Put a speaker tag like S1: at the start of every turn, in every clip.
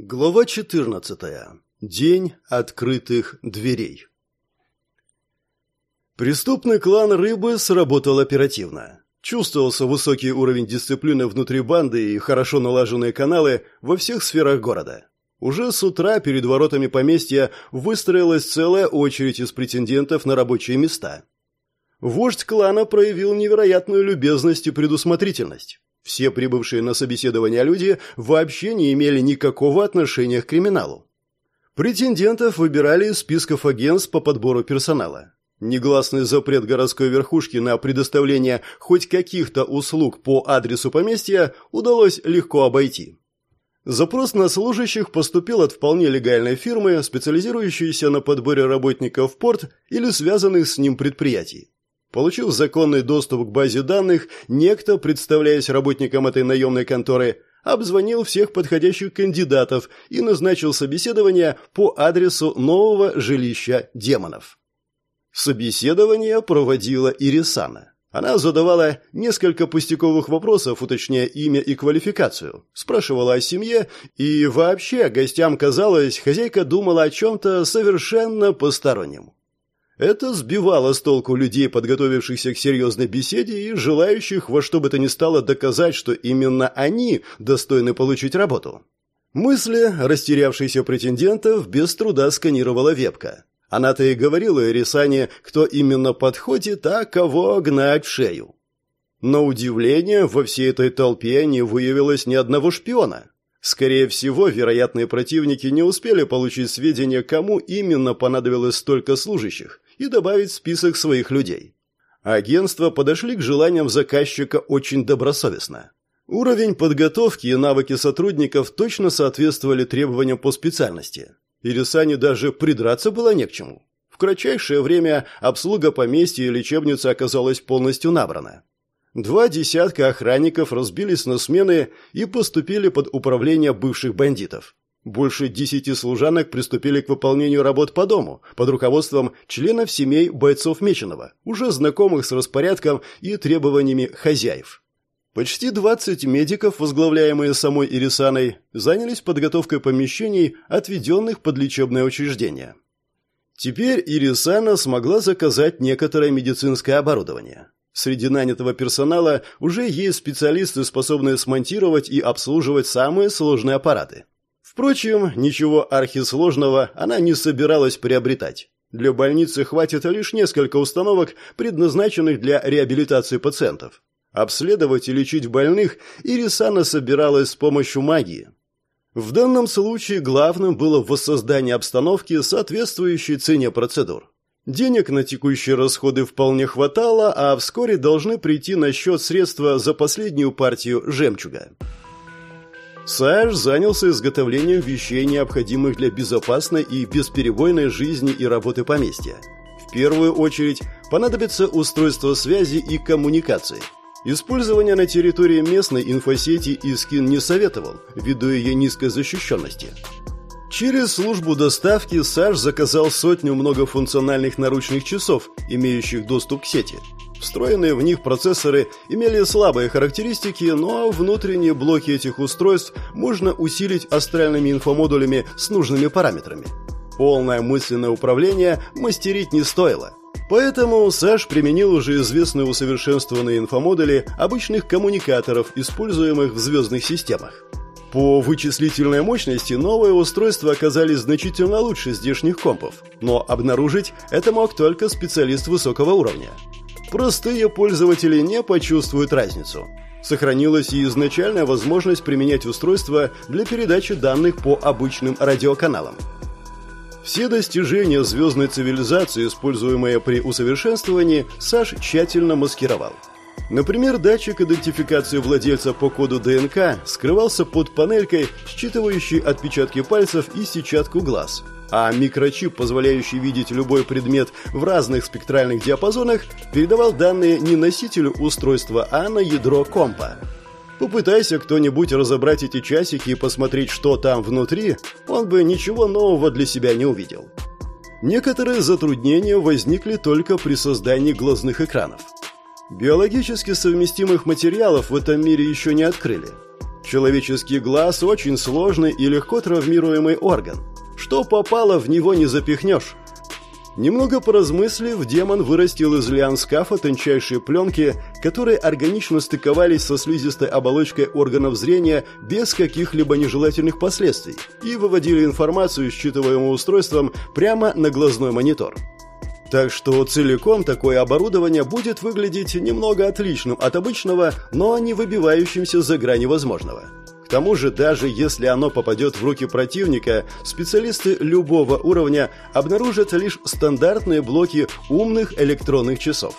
S1: Глава 14. День открытых дверей. Преступный клан Рыбы сработал оперативно. Чувствовался высокий уровень дисциплины внутри банды и хорошо налаженные каналы во всех сферах города. Уже с утра перед воротами поместья выстроилась целая очередь из претендентов на рабочие места. Вождь клана проявил невероятную любезность и предусмотрительность. Все прибывшие на собеседование люди вообще не имели никакого отношения к криминалу. Претендентов выбирали из списков агентств по подбору персонала. Негласный запрет городской верхушки на предоставление хоть каких-то услуг по адресу поместья удалось легко обойти. Запрос на служащих поступил от вполне легальной фирмы, специализирующейся на подборе работников в порт или связанных с ним предприятий. Получив законный доступ к базе данных, некто, представляясь работником этой наемной конторы, обзвонил всех подходящих кандидатов и назначил собеседование по адресу нового жилища демонов. Собеседование проводила Ирисана. Она задавала несколько пустяковых вопросов, уточняя имя и квалификацию, спрашивала о семье, и вообще гостям казалось, хозяйка думала о чем-то совершенно постороннем. Это сбивало с толку людей, подготовившихся к серьезной беседе и желающих во что бы то ни стало доказать, что именно они достойны получить работу. Мысли растерявшихся претендентов без труда сканировала вебка. Она-то и говорила Эрисане, кто именно подходит, а кого гнать в шею. На удивление, во всей этой толпе не выявилось ни одного шпиона. Скорее всего, вероятные противники не успели получить сведения, кому именно понадобилось столько служащих, и добавить в список своих людей. Агентства подошли к желаниям заказчика очень добросовестно. Уровень подготовки и навыки сотрудников точно соответствовали требованиям по специальности. Ирисане даже придраться было не к чему. В кратчайшее время обслуга поместья и лечебницы оказалась полностью набрана. Два десятка охранников разбились на смены и поступили под управление бывших бандитов. Больше десяти служанок приступили к выполнению работ по дому под руководством членов семей бойцов Меченого, уже знакомых с распорядком и требованиями хозяев. Почти 20 медиков, возглавляемые самой Ирисаной, занялись подготовкой помещений, отведенных под лечебное учреждение. Теперь Ирисана смогла заказать некоторое медицинское оборудование. Среди нанятого персонала уже есть специалисты, способные смонтировать и обслуживать самые сложные аппараты. Впрочем, ничего архисложного она не собиралась приобретать. Для больницы хватит лишь несколько установок, предназначенных для реабилитации пациентов. Обследовать и лечить больных Ирисана собиралась с помощью магии. В данном случае главным было воссоздание обстановки, соответствующей цене процедур. Денег на текущие расходы вполне хватало, а вскоре должны прийти на счет средства за последнюю партию жемчуга. Саш занялся изготовлением вещей, необходимых для безопасной и бесперебойной жизни и работы поместья. В первую очередь понадобится устройство связи и коммуникации. Использование на территории местной инфосети Искин не советовал, ввиду ее низкой защищенности. Через службу доставки Саш заказал сотню многофункциональных наручных часов, имеющих доступ к сети – Встроенные в них процессоры имели слабые характеристики, но внутренние блоки этих устройств можно усилить астральными инфомодулями с нужными параметрами. Полное мысленное управление мастерить не стоило. Поэтому Саш применил уже известные усовершенствованные инфомодули обычных коммуникаторов, используемых в звездных системах. По вычислительной мощности новые устройства оказались значительно лучше здешних компов, но обнаружить это мог только специалист высокого уровня. Простые пользователи не почувствуют разницу. Сохранилась и изначальная возможность применять устройство для передачи данных по обычным радиоканалам. Все достижения звездной цивилизации, используемые при усовершенствовании, Саш тщательно маскировал. Например, датчик идентификации владельца по коду ДНК скрывался под панелькой, считывающей отпечатки пальцев и сетчатку глаз – а микрочип, позволяющий видеть любой предмет в разных спектральных диапазонах, передавал данные не носителю устройства, а на ядро компа. Попытайся кто-нибудь разобрать эти часики и посмотреть, что там внутри, он бы ничего нового для себя не увидел. Некоторые затруднения возникли только при создании глазных экранов. Биологически совместимых материалов в этом мире еще не открыли – Человеческий глаз очень сложный и легко травмируемый орган. Что попало, в него не запихнешь. Немного поразмыслив, демон вырастил из лиан скафа тончайшие пленки, которые органично стыковались со слизистой оболочкой органов зрения без каких-либо нежелательных последствий и выводили информацию считываемым устройством прямо на глазной монитор. Так что целиком такое оборудование будет выглядеть немного отличным от обычного, но не выбивающимся за грани возможного. К тому же, даже если оно попадет в руки противника, специалисты любого уровня обнаружат лишь стандартные блоки умных электронных часов.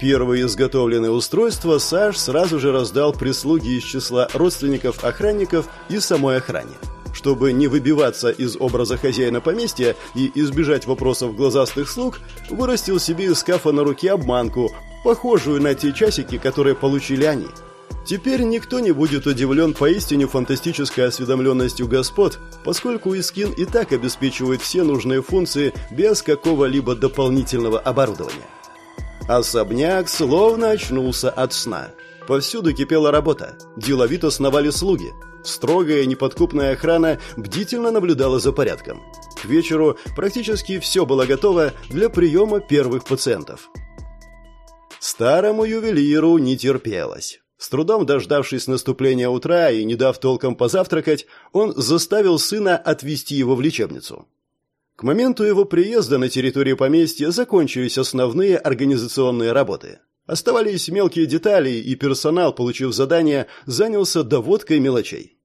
S1: Первые изготовленные устройства Саш сразу же раздал прислуге из числа родственников охранников и самой охране. Чтобы не выбиваться из образа хозяина поместья и избежать вопросов глазастых слуг, вырастил себе из скафа на руке обманку, похожую на те часики, которые получили они – Теперь никто не будет удивлен поистине фантастической осведомленностью господ, поскольку Искин и так обеспечивает все нужные функции без какого-либо дополнительного оборудования. Особняк словно очнулся от сна. Повсюду кипела работа. Деловито сновали слуги. Строгая неподкупная охрана бдительно наблюдала за порядком. К вечеру практически все было готово для приема первых пациентов. Старому ювелиру не терпелось. С трудом дождавшись наступления утра и не дав толком позавтракать, он заставил сына отвезти его в лечебницу. К моменту его приезда на территорию поместья закончились основные организационные работы. Оставались мелкие детали, и персонал, получив задание, занялся доводкой мелочей.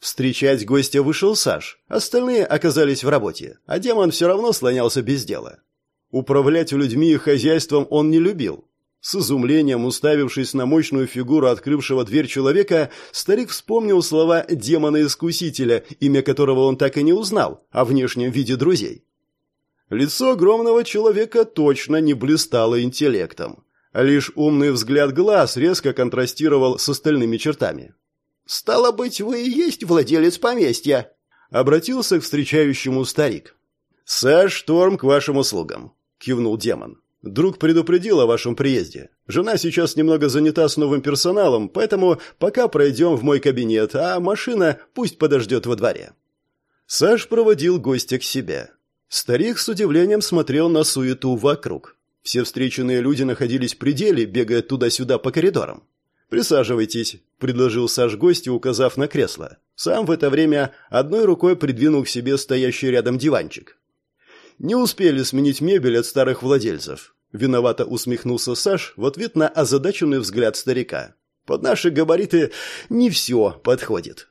S1: Встречать гостя вышел Саш, остальные оказались в работе, а демон все равно слонялся без дела. Управлять людьми и хозяйством он не любил, с изумлением уставившись на мощную фигуру открывшего дверь человека, старик вспомнил слова демона-искусителя, имя которого он так и не узнал, о внешнем виде друзей. Лицо огромного человека точно не блистало интеллектом. Лишь умный взгляд глаз резко контрастировал с остальными чертами. «Стало быть, вы и есть владелец поместья?» — обратился к встречающему старик. «Саш Шторм к вашим услугам», — кивнул демон. Друг предупредил о вашем приезде. Жена сейчас немного занята с новым персоналом, поэтому пока пройдем в мой кабинет, а машина пусть подождет во дворе». Саш проводил гостя к себе. Старик с удивлением смотрел на суету вокруг. Все встреченные люди находились в пределе, бегая туда-сюда по коридорам. «Присаживайтесь», — предложил Саш гостю, указав на кресло. Сам в это время одной рукой придвинул к себе стоящий рядом диванчик. Не успели сменить мебель от старых владельцев. Виновато усмехнулся Саш в ответ на озадаченный взгляд старика. Под наши габариты не все подходит.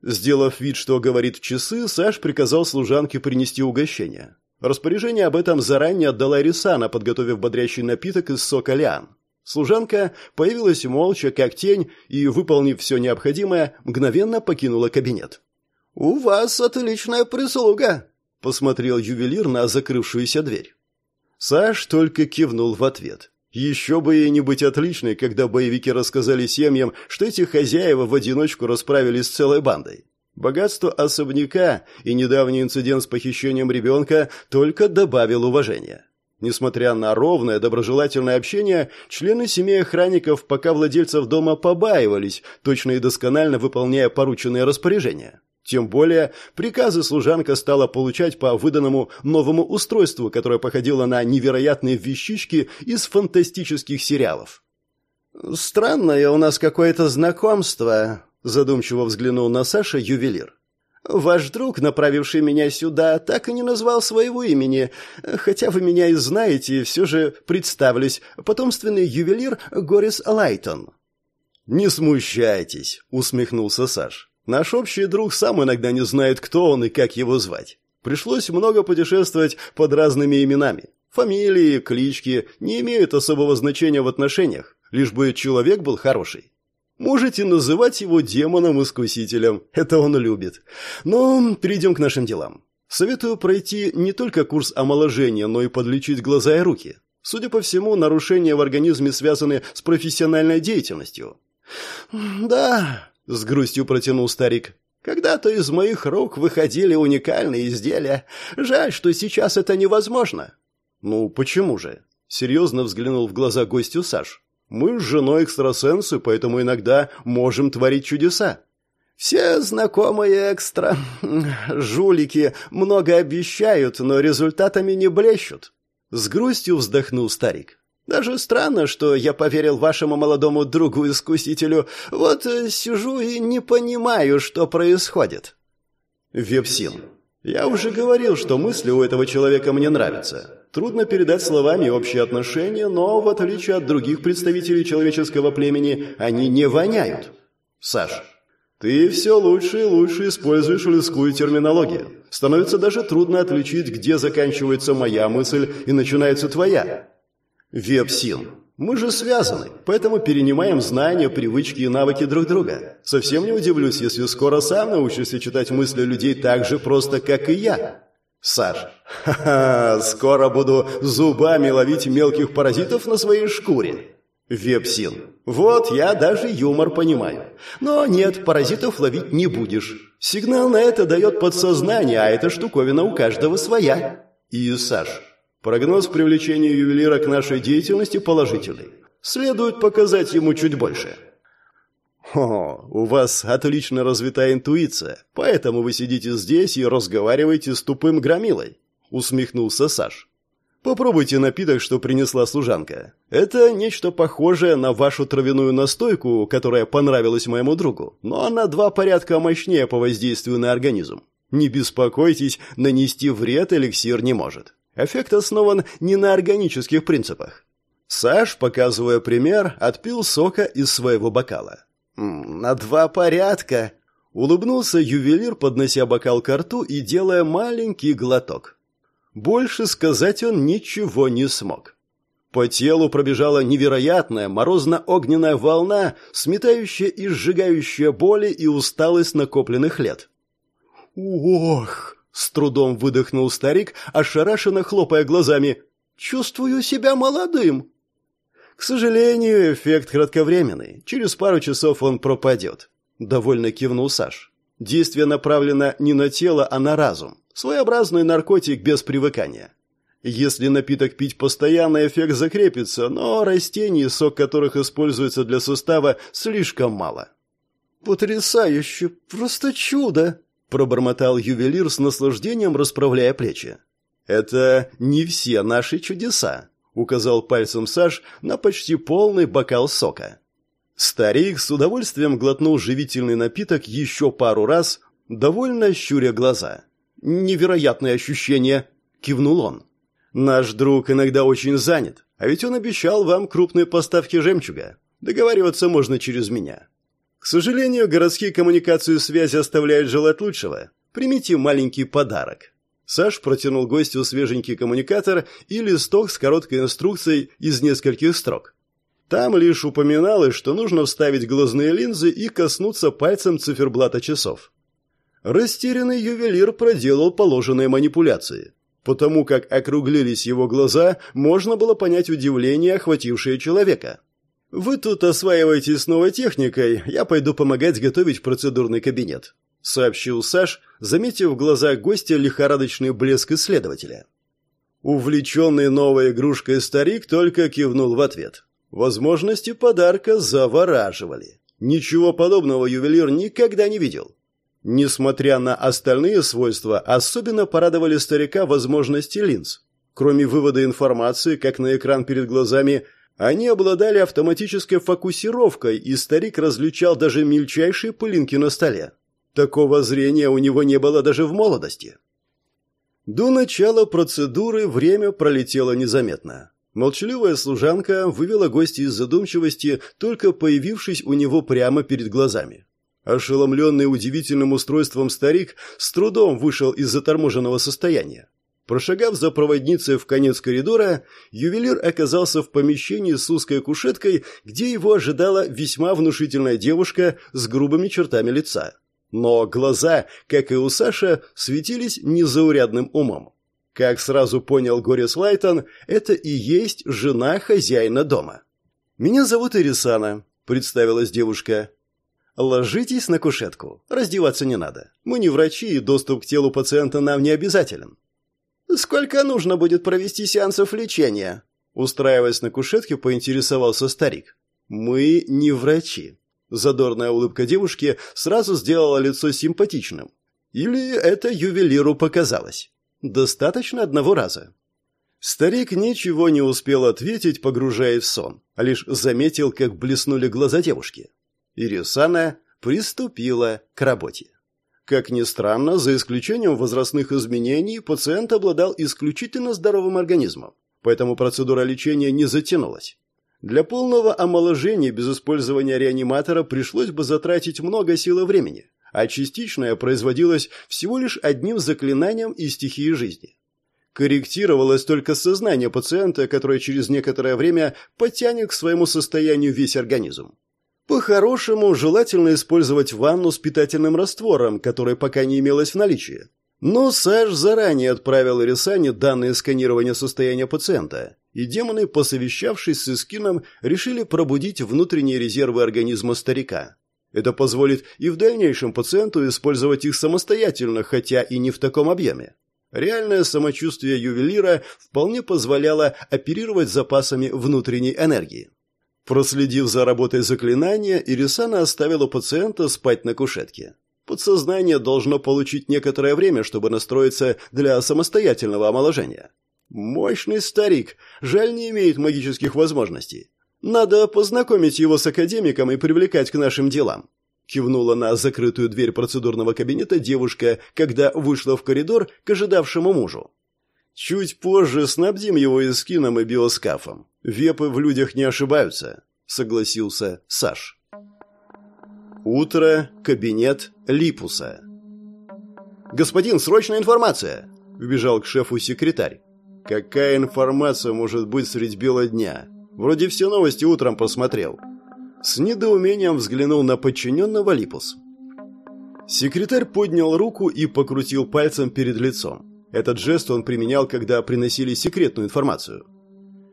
S1: Сделав вид, что говорит часы, Саш приказал служанке принести угощение. Распоряжение об этом заранее отдала Рисана, подготовив бодрящий напиток из сока лиан. Служанка появилась молча, как тень, и, выполнив все необходимое, мгновенно покинула кабинет. «У вас отличная прислуга», посмотрел ювелир на закрывшуюся дверь. Саш только кивнул в ответ. Еще бы ей не быть отличной, когда боевики рассказали семьям, что эти хозяева в одиночку расправились с целой бандой. Богатство особняка и недавний инцидент с похищением ребенка только добавил уважения. Несмотря на ровное доброжелательное общение, члены семей охранников пока владельцев дома побаивались, точно и досконально выполняя порученные распоряжения. Тем более, приказы служанка стала получать по выданному новому устройству, которое походило на невероятные вещички из фантастических сериалов. «Странное у нас какое-то знакомство», — задумчиво взглянул на Саша ювелир. «Ваш друг, направивший меня сюда, так и не назвал своего имени, хотя вы меня и знаете, все же представлюсь, потомственный ювелир Горис Лайтон». «Не смущайтесь», — усмехнулся Саш. Наш общий друг сам иногда не знает, кто он и как его звать. Пришлось много путешествовать под разными именами. Фамилии, клички не имеют особого значения в отношениях, лишь бы человек был хороший. Можете называть его демоном-искусителем, это он любит. Но перейдем к нашим делам. Советую пройти не только курс омоложения, но и подлечить глаза и руки. Судя по всему, нарушения в организме связаны с профессиональной деятельностью. «Да», — с грустью протянул старик. «Когда-то из моих рук выходили уникальные изделия. Жаль, что сейчас это невозможно». «Ну, почему же?» — серьезно взглянул в глаза гостю Саш. Мы с женой экстрасенсы, поэтому иногда можем творить чудеса.
S2: Все знакомые экстра... жулики много обещают, но результатами не блещут. С грустью вздохнул старик. Даже странно, что я поверил вашему молодому другу-искусителю. Вот э, сижу и не понимаю, что происходит.
S1: Вепсин. Я уже говорил, что мысли у этого человека мне нравятся. Трудно передать словами общие отношения, но, в отличие от других представителей человеческого племени, они не воняют. Саш, ты все лучше и лучше используешь людскую терминологию. Становится даже трудно отличить, где заканчивается моя мысль и начинается твоя. Вепсин. Мы же связаны, поэтому перенимаем знания, привычки и навыки друг друга. Совсем не удивлюсь, если скоро сам научишься читать мысли людей так же просто, как и я. Саш. Ха-ха, скоро буду зубами ловить мелких паразитов на своей шкуре. Вепсин. Вот я даже юмор понимаю. Но нет, паразитов ловить не будешь. Сигнал на это дает подсознание, а эта штуковина у каждого своя. И Саш. Прогноз привлечения ювелира к нашей деятельности положительный. Следует показать ему чуть больше. О, у вас отлично развита интуиция, поэтому вы сидите здесь и разговариваете с тупым громилой, усмехнулся Саш. Попробуйте напиток, что принесла служанка. Это нечто похожее на вашу травяную настойку, которая понравилась моему другу, но она два порядка мощнее по воздействию на организм. Не беспокойтесь, нанести вред эликсир не может. Эффект основан не на органических принципах. Саш, показывая пример, отпил сока из своего бокала.
S2: «На два порядка», — улыбнулся ювелир, поднося бокал к рту и делая маленький глоток. Больше сказать он ничего не смог. По телу пробежала невероятная морозно-огненная волна, сметающая и сжигающая боли и усталость накопленных лет. «Ох!» — с трудом выдохнул старик, ошарашенно хлопая глазами. «Чувствую себя молодым!» К сожалению, эффект кратковременный. Через пару часов он пропадет. Довольно кивнул Саш. Действие направлено не на тело, а на разум. Своеобразный наркотик без привыкания. Если напиток пить постоянно, эффект закрепится, но растений, сок которых используется для сустава, слишком мало. «Потрясающе! Просто чудо!» – пробормотал ювелир с наслаждением, расправляя плечи. «Это не все наши чудеса», — указал пальцем Саш на почти полный бокал сока. Старик с удовольствием глотнул живительный напиток еще пару раз, довольно щуря глаза. «Невероятное ощущение!» — кивнул он. «Наш друг иногда очень занят, а ведь он обещал вам крупные поставки жемчуга. Договариваться можно через меня. К сожалению, городские коммуникации и связи оставляют желать лучшего. Примите маленький подарок». Саш протянул гостю свеженький коммуникатор и листок с короткой инструкцией из нескольких строк. Там лишь упоминалось, что нужно вставить глазные линзы и коснуться пальцем циферблата часов. Растерянный ювелир проделал положенные манипуляции. Потому как округлились его глаза, можно было понять удивление, охватившее человека. «Вы тут осваиваетесь новой техникой, я пойду помогать готовить процедурный кабинет», — сообщил Саш, заметив в глазах гостя лихорадочный блеск исследователя. Увлеченный новой игрушкой старик только кивнул в ответ. Возможности подарка завораживали. Ничего подобного ювелир никогда не видел. Несмотря на остальные свойства, особенно порадовали старика возможности линз. Кроме вывода информации, как на экран перед глазами, они обладали автоматической фокусировкой, и старик различал даже мельчайшие пылинки на столе. Такого зрения у него не было даже в молодости. До начала процедуры время пролетело незаметно. Молчаливая служанка вывела гостя из задумчивости, только появившись у него прямо перед глазами. Ошеломленный удивительным устройством старик с трудом вышел из заторможенного состояния. Прошагав за проводницей в конец коридора, ювелир оказался в помещении с узкой кушеткой, где его ожидала весьма внушительная девушка с грубыми чертами лица. Но глаза, как и у Саша, светились незаурядным умом. Как сразу понял Горис Лайтон, это и есть жена хозяина дома. «Меня зовут Ирисана», — представилась девушка. Ложитесь на кушетку. Раздеваться не надо. Мы не врачи, и доступ к телу пациента нам не обязателен. Сколько нужно будет провести сеансов лечения? Устраиваясь на кушетке, поинтересовался старик.
S1: Мы не врачи. Задорная улыбка девушки сразу сделала лицо симпатичным. Или это ювелиру показалось? Достаточно одного раза. Старик ничего не успел ответить, погружаясь в сон, а лишь заметил, как блеснули глаза девушки. Ирисана приступила к работе. Как ни странно, за исключением возрастных изменений, пациент обладал исключительно здоровым организмом, поэтому процедура лечения не затянулась. Для полного омоложения без использования реаниматора пришлось бы затратить много сил и времени, а частичное производилось всего лишь одним заклинанием из стихии жизни. Корректировалось только сознание пациента, которое через некоторое время потянет к своему состоянию весь организм. По-хорошему, желательно использовать ванну с питательным раствором, который пока не имелось в наличии. Но Саш заранее отправил Ирисане данные сканирования состояния пациента, и демоны, посовещавшись с Искином, решили пробудить внутренние резервы организма старика. Это позволит и в дальнейшем пациенту использовать их самостоятельно, хотя и не в таком объеме. Реальное самочувствие ювелира вполне позволяло оперировать запасами внутренней энергии. Проследив за работой заклинания, Ирисана оставила пациента спать на кушетке. Подсознание должно получить некоторое время, чтобы настроиться для самостоятельного омоложения. Мощный старик, жаль, не имеет магических возможностей. Надо познакомить его с академиком и привлекать к нашим делам кивнула на закрытую дверь процедурного кабинета девушка, когда вышла в коридор к ожидавшему мужу. Чуть позже снабдим его эскином и биоскафом. Вепы в людях не ошибаются, согласился Саш. Утро, кабинет Липуса. Господин, срочная информация, вбежал к шефу секретарь. Какая информация может быть средь бела дня? Вроде все новости утром просмотрел. С недоумением взглянул на подчиненного Липус. Секретарь поднял руку и покрутил пальцем перед лицом. Этот жест он применял, когда приносили секретную информацию.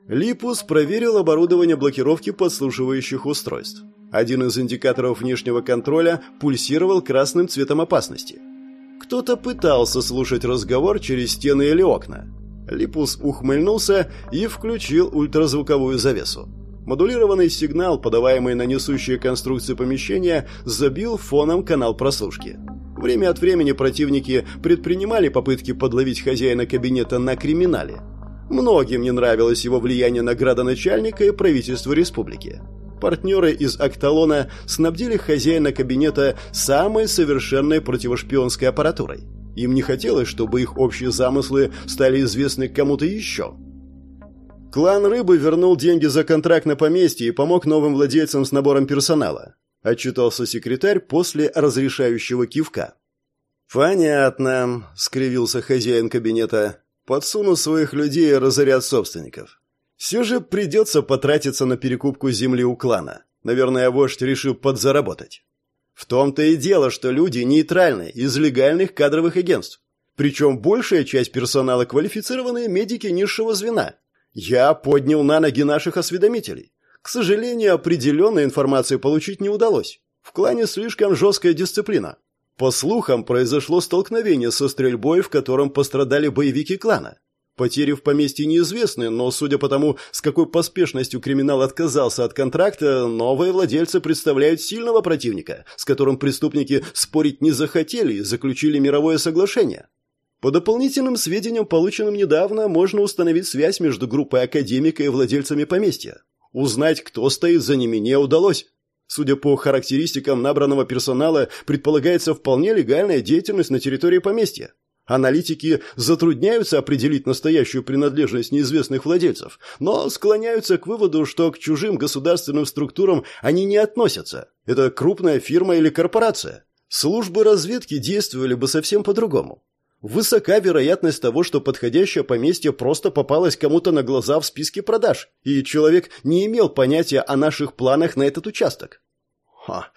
S1: Липус проверил оборудование блокировки подслушивающих устройств. Один из индикаторов внешнего контроля пульсировал красным цветом опасности. Кто-то пытался слушать разговор через стены или окна. Липус ухмыльнулся и включил ультразвуковую завесу. Модулированный сигнал, подаваемый на несущие конструкции помещения, забил фоном канал прослушки. Время от времени противники предпринимали попытки подловить хозяина кабинета на криминале. Многим не нравилось его влияние на градоначальника и правительство республики. Партнеры из Акталона снабдили хозяина кабинета самой совершенной противошпионской аппаратурой. Им не хотелось, чтобы их общие замыслы стали известны кому-то еще – Клан Рыбы вернул деньги за контракт на поместье и помог новым владельцам с набором персонала. Отчитался секретарь после разрешающего кивка. «Понятно», — скривился хозяин кабинета. «Подсуну своих людей и разорят собственников. Все же придется потратиться на перекупку земли у клана. Наверное, вождь решил подзаработать. В том-то и дело, что люди нейтральные, из легальных кадровых агентств. Причем большая часть персонала квалифицированные медики низшего звена. Я поднял на ноги наших осведомителей. К сожалению, определенной информации получить не удалось. В клане слишком жесткая дисциплина. По слухам, произошло столкновение со стрельбой, в котором пострадали боевики клана. Потери в поместье неизвестны, но судя по тому, с какой поспешностью криминал отказался от контракта, новые владельцы представляют сильного противника, с которым преступники спорить не захотели и заключили мировое соглашение. По дополнительным сведениям, полученным недавно, можно установить связь между группой академика и владельцами поместья. Узнать, кто стоит за ними, не удалось. Судя по характеристикам набранного персонала, предполагается вполне легальная деятельность на территории поместья. Аналитики затрудняются определить настоящую принадлежность неизвестных владельцев, но склоняются к выводу, что к чужим государственным структурам они не относятся. Это крупная фирма или корпорация. Службы разведки действовали бы совсем по-другому. Высока вероятность того, что подходящее поместье просто попалось кому-то на глаза в списке продаж, и человек не имел понятия о наших планах на этот участок. Ха.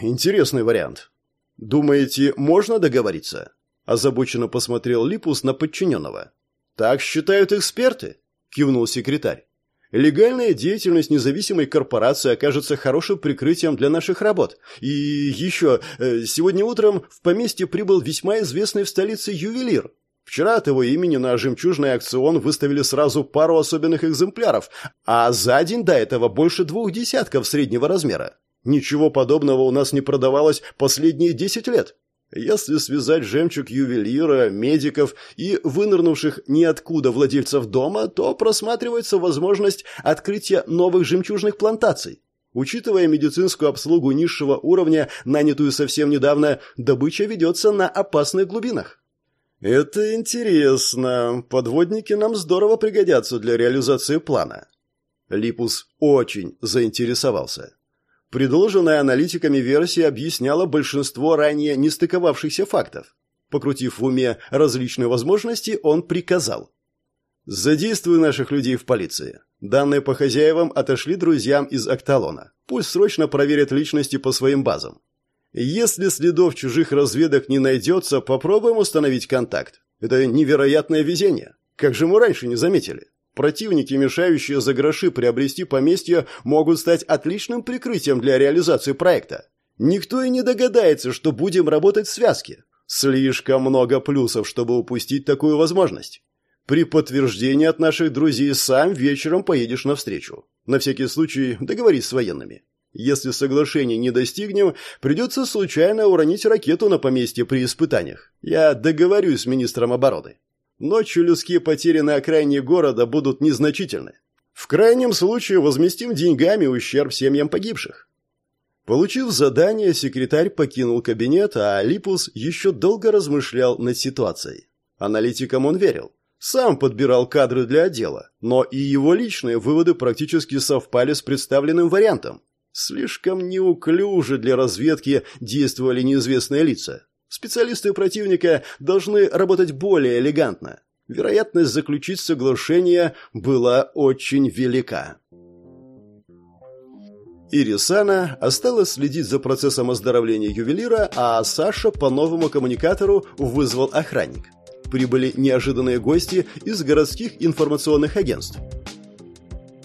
S1: Интересный вариант. Думаете, можно договориться? Озабоченно посмотрел Липус на подчиненного. Так считают эксперты, кивнул секретарь. Легальная деятельность независимой корпорации окажется хорошим прикрытием для наших работ. И еще, э, сегодня утром в поместье прибыл весьма известный в столице ювелир. Вчера от его имени на жемчужный акцион выставили сразу пару особенных экземпляров, а за день до этого больше двух десятков среднего размера. Ничего подобного у нас не продавалось последние десять лет. Если связать жемчуг ювелира, медиков и вынырнувших ниоткуда владельцев дома, то просматривается возможность открытия новых жемчужных плантаций. Учитывая медицинскую обслугу низшего уровня, нанятую совсем недавно, добыча ведется на опасных глубинах. «Это интересно. Подводники нам здорово пригодятся для реализации плана». Липус очень заинтересовался. Предложенная аналитиками версия объясняла большинство ранее не стыковавшихся фактов. Покрутив в уме различные возможности, он приказал. «Задействуй наших людей в полиции. Данные по хозяевам отошли друзьям из Акталона. Пусть срочно проверят личности по своим базам. Если следов чужих разведок не найдется, попробуем установить контакт. Это невероятное везение. Как же мы раньше не заметили? Противники, мешающие за гроши приобрести поместье, могут стать отличным прикрытием для реализации проекта. Никто и не догадается, что будем работать в связке. Слишком много плюсов, чтобы упустить такую возможность. При подтверждении от наших друзей сам вечером поедешь навстречу. На всякий случай договорись с военными. Если соглашения не достигнем, придется случайно уронить ракету на поместье при испытаниях. Я договорюсь с министром обороны. Ночью людские потери на окраине города будут незначительны. В крайнем случае возместим деньгами ущерб семьям погибших. Получив задание, секретарь покинул кабинет, а Липус еще долго размышлял над ситуацией. Аналитикам он верил. Сам подбирал кадры для отдела, но и его личные выводы практически совпали с представленным вариантом. Слишком неуклюже для разведки действовали неизвестные лица. Специалисты противника должны работать более элегантно. Вероятность заключить соглашение была очень велика. Ирисана осталась следить за процессом оздоровления ювелира, а Саша по новому коммуникатору вызвал охранник. Прибыли неожиданные гости из городских информационных агентств.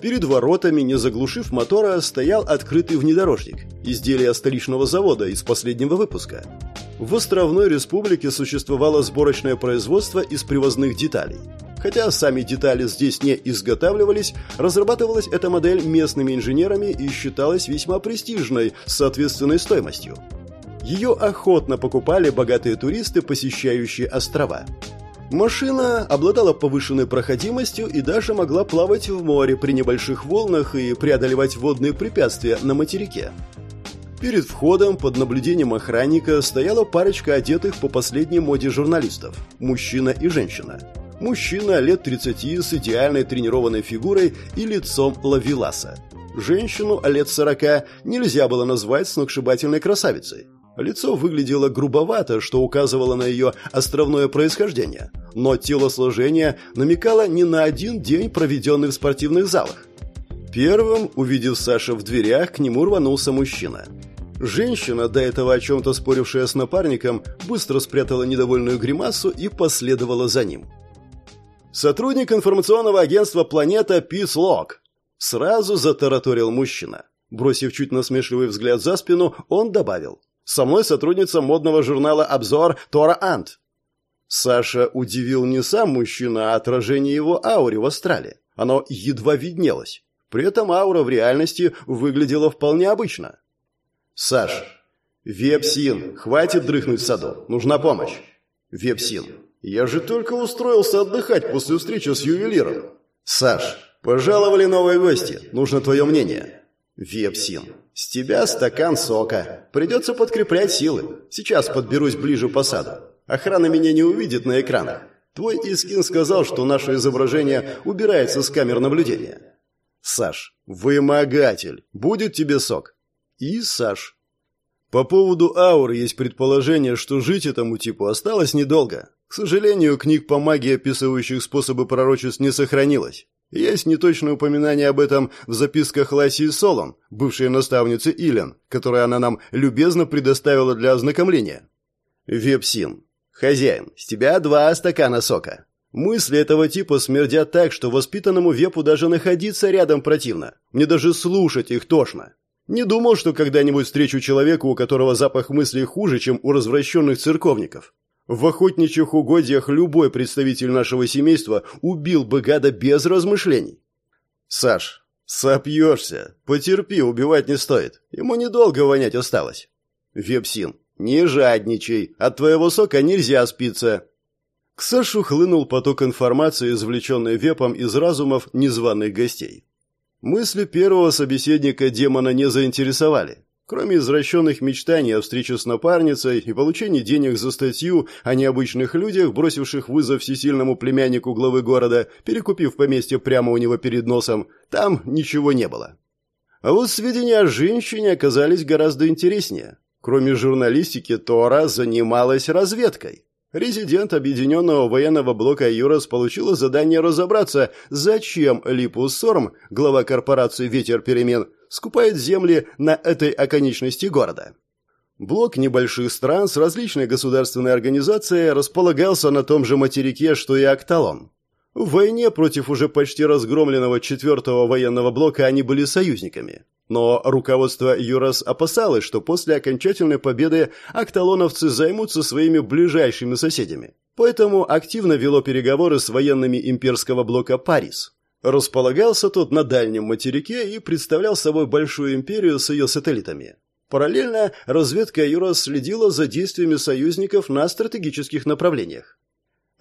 S1: Перед воротами, не заглушив мотора, стоял открытый внедорожник. Изделие столичного завода из последнего выпуска. В островной республике существовало сборочное производство из привозных деталей. Хотя сами детали здесь не изготавливались, разрабатывалась эта модель местными инженерами и считалась весьма престижной, с соответственной стоимостью. Ее охотно покупали богатые туристы, посещающие острова. Машина обладала повышенной проходимостью и даже могла плавать в море при небольших волнах и преодолевать водные препятствия на материке. Перед входом под наблюдением охранника стояла парочка одетых по последней моде журналистов – мужчина и женщина. Мужчина лет 30 с идеальной тренированной фигурой и лицом лавеласа. Женщину лет 40 нельзя было назвать сногсшибательной красавицей. Лицо выглядело грубовато, что указывало на ее островное происхождение, но телосложение намекало не на один день, проведенный в спортивных залах. Первым, увидев Саша в дверях, к нему рванулся мужчина. Женщина, до этого о чем-то спорившая с напарником, быстро спрятала недовольную гримасу и последовала за ним. «Сотрудник информационного агентства «Планета» Пис Лок», — сразу затараторил мужчина. Бросив чуть насмешливый взгляд за спину, он добавил. Со мной сотрудница модного журнала «Обзор» Тора Ант. Саша удивил не сам мужчина, а отражение его ауре в астрале. Оно едва виднелось. При этом аура в реальности выглядела вполне обычно. «Саш, Вепсин, хватит дрыхнуть в саду. Нужна помощь». «Вепсин, я же только устроился отдыхать после встречи с ювелиром». «Саш, пожаловали новые гости. Нужно твое мнение». «Вепсин, с тебя стакан сока. Придется подкреплять силы. Сейчас подберусь ближе по саду. Охрана меня не увидит на экранах. Твой Искин сказал, что наше изображение убирается с камер наблюдения. Саш, вымогатель. Будет тебе сок. И Саш. По поводу ауры есть предположение, что жить этому типу осталось недолго. К сожалению, книг по магии, описывающих способы пророчеств, не сохранилось. Есть неточное упоминание об этом в записках Ласи Солон, бывшей наставницы Илен, которые она нам любезно предоставила для ознакомления. Вепсин. Хозяин, с тебя два стакана сока. Мысли этого типа смердят так, что воспитанному вепу даже находиться рядом противно. Мне даже слушать их тошно. Не думал, что когда-нибудь встречу человека, у которого запах мыслей хуже, чем у развращенных церковников. В охотничьих угодьях любой представитель нашего семейства убил бы гада без размышлений. Саш, сопьешься. Потерпи, убивать не стоит. Ему недолго вонять осталось. Вепсин, не жадничай. От твоего сока нельзя спиться. К Сашу хлынул поток информации, извлеченный вепом из разумов незваных гостей. Мысли первого собеседника демона не заинтересовали. Кроме извращенных мечтаний о встрече с напарницей и получении денег за статью о необычных людях, бросивших вызов всесильному племяннику главы города, перекупив поместье прямо у него перед носом, там ничего не было. А вот сведения о женщине оказались гораздо интереснее. Кроме журналистики, Тора занималась разведкой. Резидент Объединенного военного блока «Юрос» получила задание разобраться, зачем Липус Сорм, глава корпорации «Ветер перемен», скупает земли на этой оконечности города. Блок небольших стран с различной государственной организацией располагался на том же материке, что и Акталон. В войне против уже почти разгромленного четвертого военного блока они были союзниками. Но руководство ЮРАС опасалось, что после окончательной победы акталоновцы займутся своими ближайшими соседями. Поэтому активно вело переговоры с военными имперского блока «Парис». Располагался тот на дальнем материке и представлял собой большую империю с ее сателлитами. Параллельно разведка ЮРАС следила за действиями союзников на стратегических направлениях.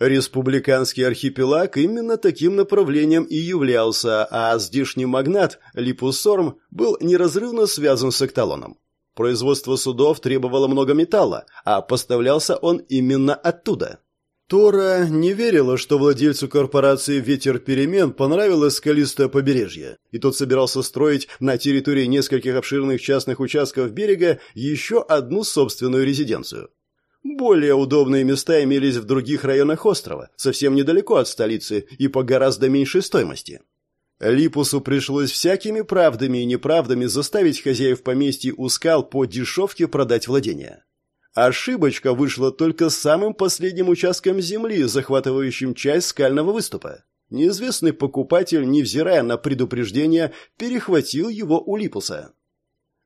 S1: Республиканский архипелаг именно таким направлением и являлся, а здешний магнат Липусорм был неразрывно связан с Экталоном. Производство судов требовало много металла, а поставлялся он именно оттуда. Тора не верила, что владельцу корпорации «Ветер перемен» понравилось скалистое побережье, и тот собирался строить на территории нескольких обширных частных участков берега еще одну собственную резиденцию. Более удобные места имелись в других районах острова, совсем недалеко от столицы и по гораздо меньшей стоимости. Липусу пришлось всякими правдами и неправдами заставить хозяев поместья у скал по дешевке продать владения. Ошибочка вышла только с самым последним участком земли, захватывающим часть скального выступа. Неизвестный покупатель, невзирая на предупреждение, перехватил его у Липуса.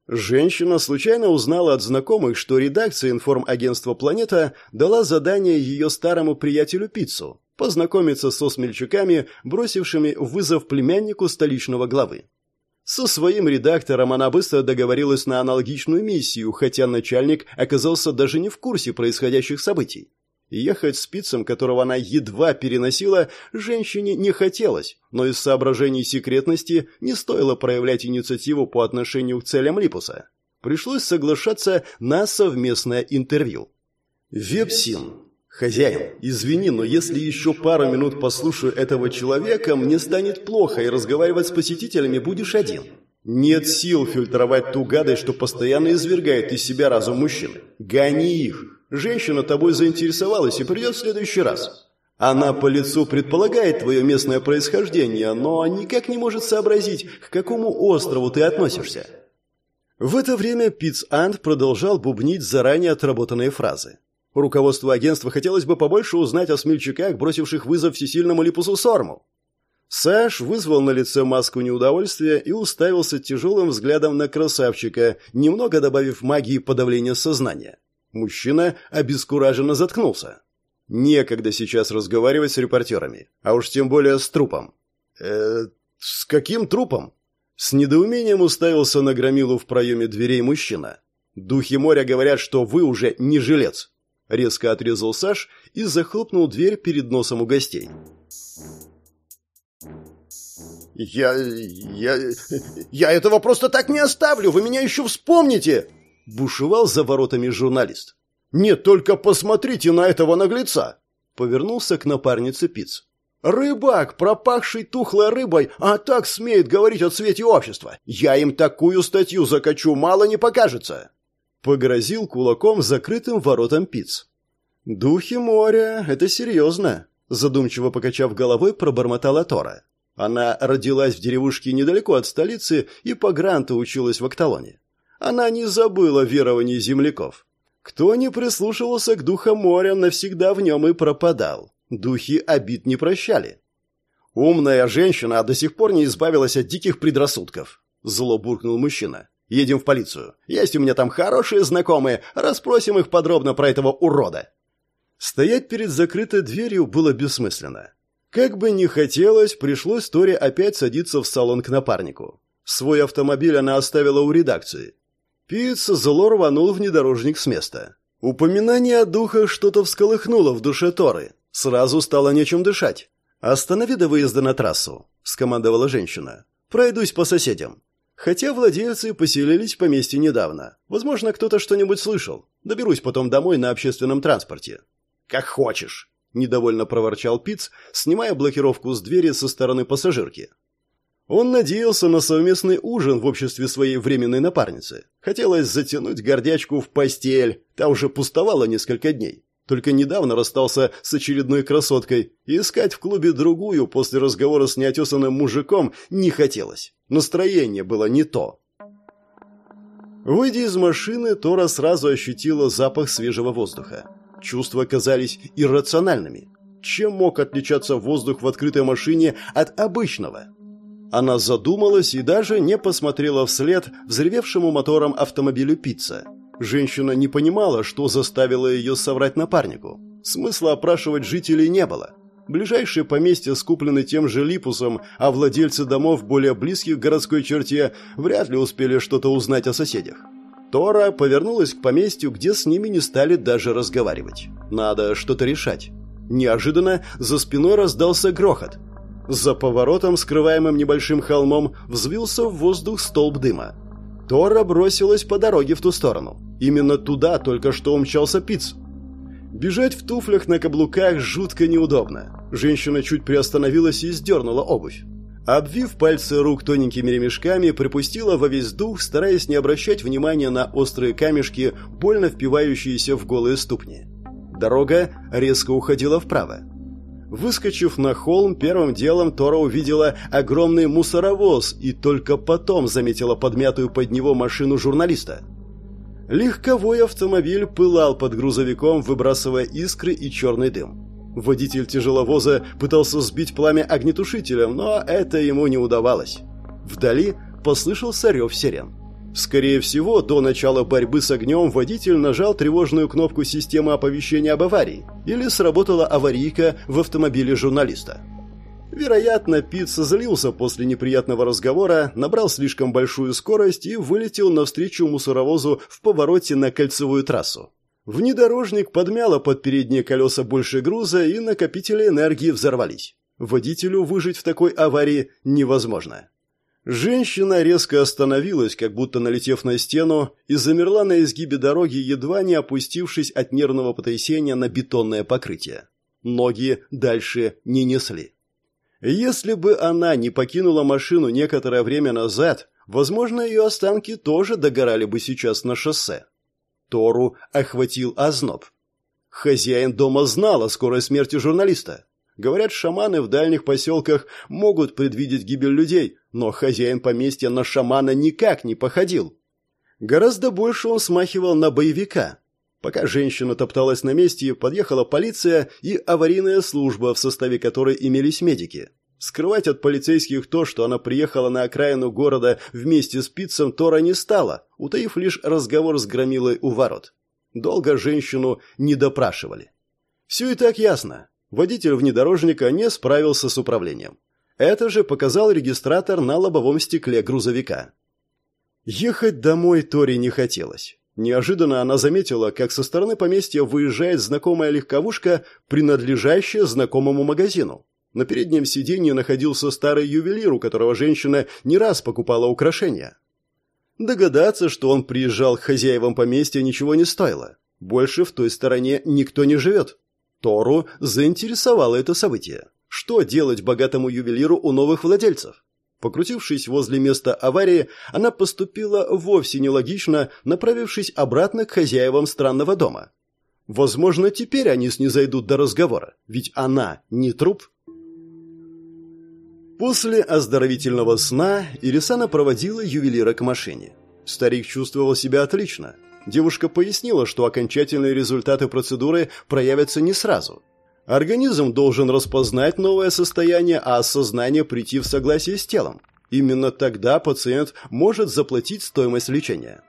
S1: Женщина случайно узнала от знакомых, что редакция информагентства «Планета» дала задание ее старому приятелю Пиццу познакомиться со смельчаками, бросившими вызов племяннику столичного главы. Со своим редактором она быстро договорилась на аналогичную миссию, хотя начальник оказался даже не в курсе происходящих событий. Ехать с пиццем, которого она едва переносила, женщине не хотелось, но из соображений секретности не стоило проявлять инициативу по отношению к целям Липуса. Пришлось соглашаться на совместное интервью. «Вепсин, хозяин, извини, но если еще пару минут послушаю этого человека, мне станет плохо, и разговаривать с посетителями будешь один. Нет сил фильтровать ту гадость, что постоянно извергает из себя разум мужчины. Гони их!» Женщина тобой заинтересовалась и придет в следующий раз. Она по лицу предполагает твое местное происхождение, но никак не может сообразить, к какому острову ты относишься». В это время Питц Ант продолжал бубнить заранее отработанные фразы. Руководству агентства хотелось бы побольше узнать о смельчаках, бросивших вызов всесильному Липусу Сорму. Саш вызвал на лице маску неудовольствия и уставился тяжелым взглядом на красавчика, немного добавив магии подавления сознания. Мужчина обескураженно заткнулся. Некогда сейчас разговаривать с репортерами, а уж тем более с трупом. Э, с каким трупом? С недоумением уставился на громилу в проеме дверей мужчина. Духи моря говорят, что вы уже не жилец. Резко отрезал Саш и захлопнул дверь перед носом у гостей.
S2: «Я... я... я этого просто так не оставлю! Вы меня еще вспомните!» Бушевал за воротами журналист. «Нет, только посмотрите на этого наглеца!» Повернулся к напарнице Пиц. «Рыбак, пропахший тухлой рыбой, а так смеет говорить о цвете общества! Я им такую статью закачу, мало не покажется!» Погрозил кулаком закрытым воротам Пиц. «Духи моря, это серьезно!» Задумчиво покачав головой, пробормотала Тора. Она родилась в деревушке недалеко от столицы и по гранту училась в Акталоне. Она не забыла верований земляков. Кто не прислушивался к духам моря, навсегда в нем и пропадал. Духи обид не прощали. «Умная женщина до сих пор не избавилась от диких предрассудков», — зло буркнул мужчина. «Едем в полицию. Есть у меня там хорошие знакомые, расспросим их подробно про этого урода».
S1: Стоять перед закрытой дверью было бессмысленно. Как бы ни хотелось, пришлось Торе опять садиться в салон к напарнику. Свой автомобиль она оставила у редакции. Пиц зло рванул внедорожник с места. Упоминание о духах что-то всколыхнуло в душе Торы. Сразу стало нечем дышать. «Останови до выезда на трассу», — скомандовала женщина. «Пройдусь по соседям. Хотя владельцы поселились в поместье недавно. Возможно, кто-то что-нибудь слышал. Доберусь потом домой на общественном транспорте». «Как хочешь», — недовольно проворчал Пиц, снимая блокировку с двери со стороны пассажирки. Он надеялся на совместный ужин в обществе своей временной напарницы. Хотелось затянуть гордячку в постель, та уже пустовала несколько дней. Только недавно расстался с очередной красоткой, и искать в клубе другую после разговора с неотесанным мужиком не хотелось. Настроение было не то. Выйдя из машины, Тора сразу ощутила запах свежего воздуха. Чувства казались иррациональными. Чем мог отличаться воздух в открытой машине от обычного? Она задумалась и даже не посмотрела вслед взревевшему мотором автомобилю «Пицца». Женщина не понимала, что заставило ее соврать напарнику. Смысла опрашивать жителей не было. Ближайшие поместья скуплены тем же Липусом, а владельцы домов, более близких к городской черте, вряд ли успели что-то узнать о соседях. Тора повернулась к поместью, где с ними не стали даже разговаривать. Надо что-то решать. Неожиданно за спиной раздался грохот. За поворотом, скрываемым небольшим холмом, взвился в воздух столб дыма. Тора бросилась по дороге в ту сторону. Именно туда только что умчался Пиц. Бежать в туфлях на каблуках жутко неудобно. Женщина чуть приостановилась и сдернула обувь. Обвив пальцы рук тоненькими ремешками, припустила во весь дух, стараясь не обращать внимания на острые камешки, больно впивающиеся в голые ступни. Дорога резко уходила вправо. Выскочив на холм, первым делом Тора увидела огромный мусоровоз и только потом заметила подмятую под него машину журналиста. Легковой автомобиль пылал под грузовиком, выбрасывая искры и черный дым. Водитель тяжеловоза пытался сбить пламя огнетушителем, но это ему не удавалось. Вдали послышался рев сирен. Скорее всего, до начала борьбы с огнем водитель нажал тревожную кнопку системы оповещения об аварии или сработала аварийка в автомобиле журналиста. Вероятно, Пит злился после неприятного разговора, набрал слишком большую скорость и вылетел навстречу мусоровозу в повороте на кольцевую трассу. Внедорожник подмяло под передние колеса больше груза, и накопители энергии взорвались. Водителю выжить в такой аварии невозможно. Женщина резко остановилась, как будто налетев на стену, и замерла на изгибе дороги, едва не опустившись от нервного потрясения на бетонное покрытие. Ноги дальше не несли. Если бы она не покинула машину некоторое время назад, возможно, ее останки тоже догорали бы сейчас на шоссе. Тору охватил озноб. Хозяин дома знал о скорой смерти журналиста. Говорят, шаманы в дальних поселках могут предвидеть гибель людей, но хозяин поместья на шамана никак не походил. Гораздо больше он смахивал на боевика. Пока женщина топталась на месте, подъехала полиция и аварийная служба, в составе которой имелись медики. Скрывать от полицейских то, что она приехала на окраину города вместе с Пиццем, Тора не стала, утаив лишь разговор с Громилой у ворот. Долго женщину не допрашивали. Все и так ясно. Водитель внедорожника не справился с управлением. Это же показал регистратор на лобовом стекле грузовика. Ехать домой Тори не хотелось. Неожиданно она заметила, как со стороны поместья выезжает знакомая легковушка, принадлежащая знакомому магазину. На переднем сиденье находился старый ювелир, у которого женщина не раз покупала украшения. Догадаться, что он приезжал к хозяевам поместья, ничего не стоило. Больше в той стороне никто не живет. Тору заинтересовало это событие. Что делать богатому ювелиру у новых владельцев? Покрутившись возле места аварии, она поступила вовсе нелогично, направившись обратно к хозяевам странного дома. Возможно, теперь они снизойдут до разговора, ведь она не труп. После оздоровительного сна Ирисана проводила ювелира к машине. Старик чувствовал себя отлично. Девушка пояснила, что окончательные результаты процедуры проявятся не сразу. Организм должен распознать новое состояние, а сознание прийти в согласие с телом. Именно тогда пациент может заплатить стоимость лечения.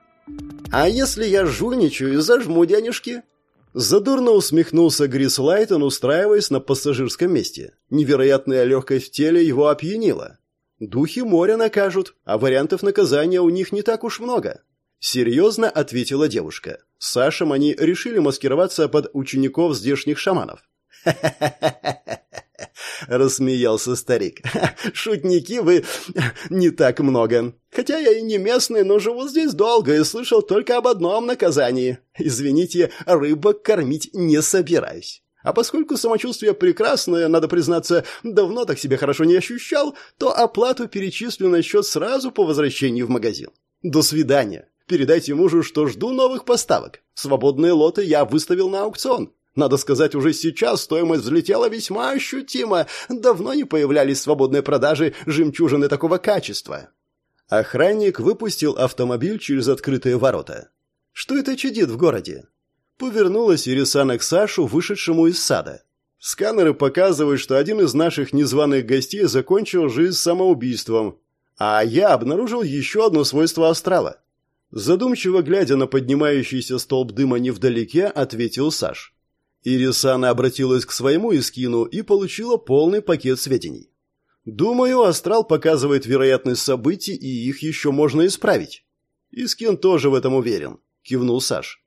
S1: «А если я жульничаю и зажму денежки?» Задурно усмехнулся Грис Лайтон, устраиваясь на пассажирском месте. Невероятная легкость в теле его опьянила. Духи моря накажут, а вариантов наказания у них не так уж много. Серьезно ответила девушка. С Сашем они решили маскироваться под учеников здешних шаманов. рассмеялся старик. «Шутники вы не так много. Хотя я и не местный, но живу здесь долго и слышал только об одном наказании. Извините, рыбок кормить не собираюсь. А поскольку самочувствие прекрасное, надо признаться, давно так себя хорошо не ощущал, то оплату перечислю на счет сразу по возвращении в магазин. До свидания. Передайте мужу, что жду новых поставок. Свободные лоты я выставил на аукцион. Надо сказать, уже сейчас стоимость взлетела весьма ощутимо. Давно не появлялись свободные продажи жемчужины такого качества. Охранник выпустил автомобиль через открытые ворота. Что это чудит в городе? Повернулась Ирисана к Сашу, вышедшему из сада. Сканеры показывают, что один из наших незваных гостей закончил жизнь самоубийством, а я обнаружил еще одно свойство астрала. Задумчиво глядя на поднимающийся столб дыма невдалеке, ответил Саш. Ирисана обратилась к своему Искину и получила полный пакет сведений. Думаю, астрал показывает вероятность событий, и их еще можно исправить. Искин тоже в этом уверен, кивнул Саш.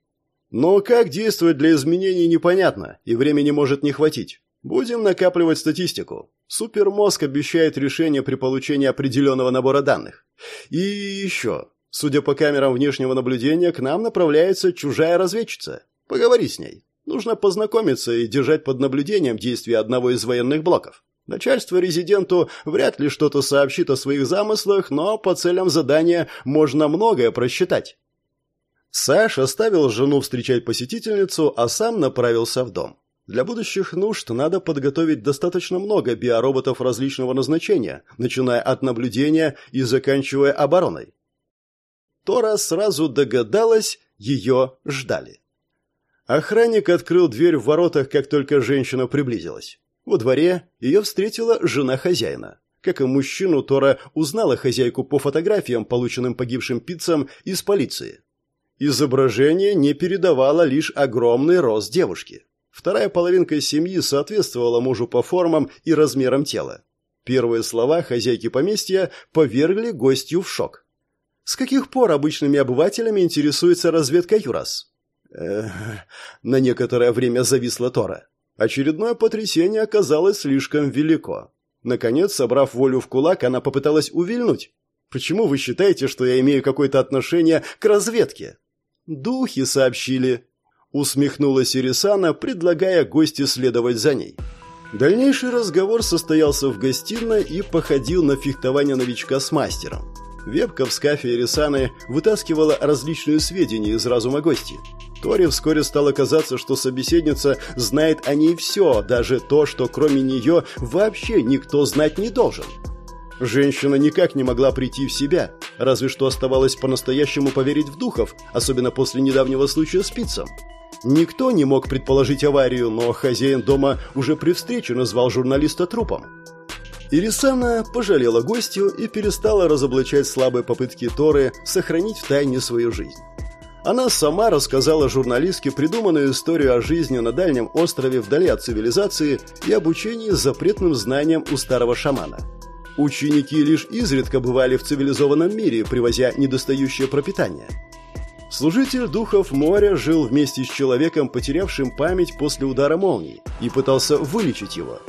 S1: Но как действовать для изменений непонятно, и времени может не хватить. Будем накапливать статистику. Супермозг обещает решение при получении определенного набора данных. И еще, судя по камерам внешнего наблюдения, к нам направляется чужая разведчица. Поговори с ней. Нужно познакомиться и держать под наблюдением действия одного из военных блоков. Начальство резиденту вряд ли что-то сообщит о своих замыслах, но по целям задания можно многое просчитать. Саш оставил жену встречать посетительницу, а сам направился в дом. Для будущих нужд надо подготовить достаточно много биороботов различного назначения, начиная от наблюдения и заканчивая обороной. Тора сразу догадалась, ее ждали. Охранник открыл дверь в воротах, как только женщина приблизилась. Во дворе ее встретила жена хозяина. Как и мужчину, Тора узнала хозяйку по фотографиям, полученным погибшим пиццам из полиции. Изображение не передавало лишь огромный рост девушки. Вторая половинка семьи соответствовала мужу по формам и размерам тела. Первые слова хозяйки поместья повергли гостью в шок. С каких пор обычными обывателями интересуется разведка Юрас? на некоторое время зависла Тора. Очередное потрясение оказалось слишком велико. Наконец, собрав волю в кулак, она попыталась увильнуть. «Почему вы считаете, что я имею какое-то отношение к разведке?» «Духи сообщили», — усмехнулась Ирисана, предлагая гости следовать за ней. Дальнейший разговор состоялся в гостиной и походил на фехтование новичка с мастером. Вебка в скафе Ирисаны вытаскивала различные сведения из разума гостей. Тори вскоре стало казаться, что собеседница знает о ней все, даже то, что кроме нее вообще никто знать не должен. Женщина никак не могла прийти в себя, разве что оставалось по-настоящему поверить в духов, особенно после недавнего случая с пиццем. Никто не мог предположить аварию, но хозяин дома уже при встрече назвал журналиста трупом. Ирисана пожалела гостью и перестала разоблачать слабые попытки Торы сохранить в тайне свою жизнь. Она сама рассказала журналистке придуманную историю о жизни на дальнем острове вдали от цивилизации и обучении запретным знаниям у старого шамана. Ученики лишь изредка бывали в цивилизованном мире, привозя недостающее пропитание. Служитель духов моря жил вместе с человеком, потерявшим память после удара молнии, и пытался вылечить его.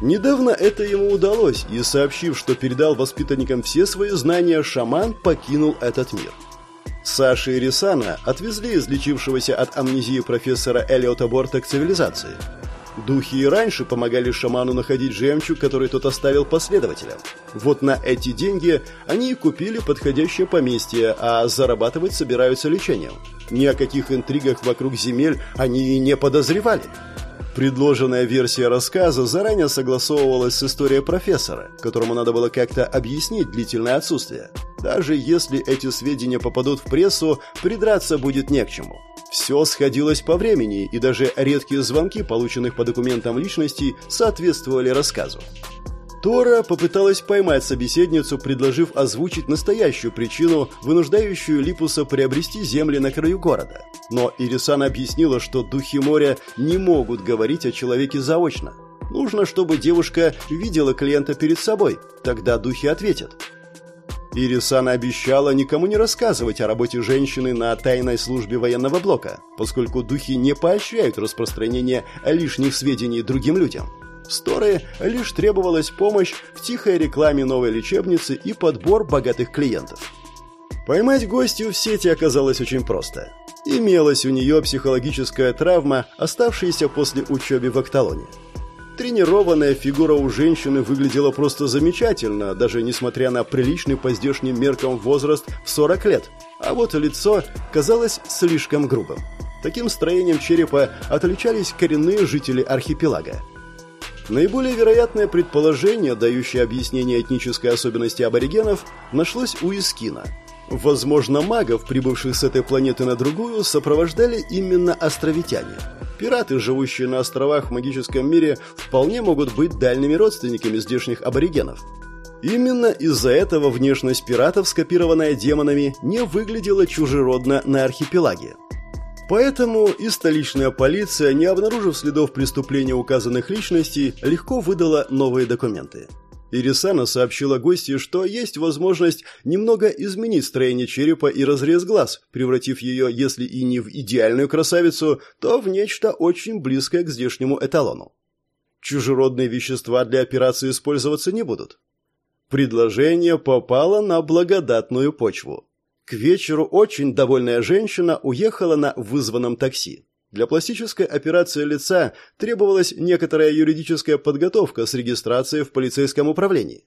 S1: Недавно это ему удалось, и сообщив, что передал воспитанникам все свои знания, шаман покинул этот мир. Саши и Рисана отвезли излечившегося от амнезии профессора Элиота Борта к цивилизации. Духи и раньше помогали шаману находить жемчуг, который тот оставил последователям. Вот на эти деньги они и купили подходящее поместье, а зарабатывать собираются лечением. Ни о каких интригах вокруг земель они и не подозревали. Предложенная версия рассказа заранее согласовывалась с историей профессора, которому надо было как-то объяснить длительное отсутствие. Даже если эти сведения попадут в прессу, придраться будет не к чему. Все сходилось по времени, и даже редкие звонки, полученных по документам личности, соответствовали рассказу. Тора попыталась поймать собеседницу, предложив озвучить настоящую причину, вынуждающую Липуса приобрести земли на краю города. Но Ирисан объяснила, что духи моря не могут говорить о человеке заочно. Нужно, чтобы девушка видела клиента перед собой, тогда духи ответят. Ирисана обещала никому не рассказывать о работе женщины на тайной службе военного блока, поскольку духи не поощряют распространение лишних сведений другим людям. Сторе лишь требовалась помощь в тихой рекламе новой лечебницы и подбор богатых клиентов. Поймать гостью в сети оказалось очень просто. Имелась у нее психологическая травма, оставшаяся после учебы в Акталоне. Тренированная фигура у женщины выглядела просто замечательно, даже несмотря на приличный по здешним меркам возраст в 40 лет. А вот лицо казалось слишком грубым. Таким строением черепа отличались коренные жители архипелага. Наиболее вероятное предположение, дающее объяснение этнической особенности аборигенов, нашлось у Искина. Возможно, магов, прибывших с этой планеты на другую, сопровождали именно островитяне. Пираты, живущие на островах в магическом мире, вполне могут быть дальними родственниками здешних аборигенов. Именно из-за этого внешность пиратов, скопированная демонами, не выглядела чужеродно на архипелаге. Поэтому и столичная полиция, не обнаружив следов преступления указанных личностей, легко выдала новые документы. Ирисана сообщила гостье, что есть возможность немного изменить строение черепа и разрез глаз, превратив ее, если и не в идеальную красавицу, то в нечто очень близкое к здешнему эталону. Чужеродные вещества для операции использоваться не будут. Предложение попало на благодатную почву. К вечеру очень довольная женщина уехала на вызванном такси. Для пластической операции лица требовалась некоторая юридическая подготовка с регистрацией в полицейском управлении.